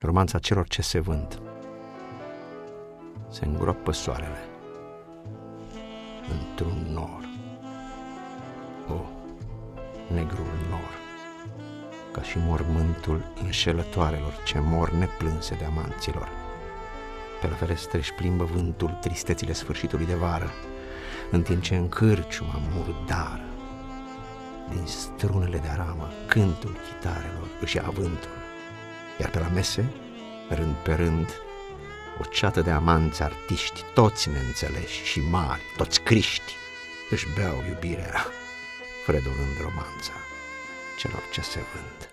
romanța celor ce se vând. Se îngroapă soarele într-un nor. O, negrul nor, ca și mormântul înșelătoarelor ce mor neplânse de amanților. Pe la ferestre își plimbă vântul tristețile sfârșitului de vară, în timp ce în cârciuma murdară, din strunele de aramă, cântul chitarelor își ia vântul iar pe la mese, rând pe rând, o ceată de amanți artiști, toți neînțeleși și mari, toți criști, își beau iubirea, fredolând romanța celor ce se vând.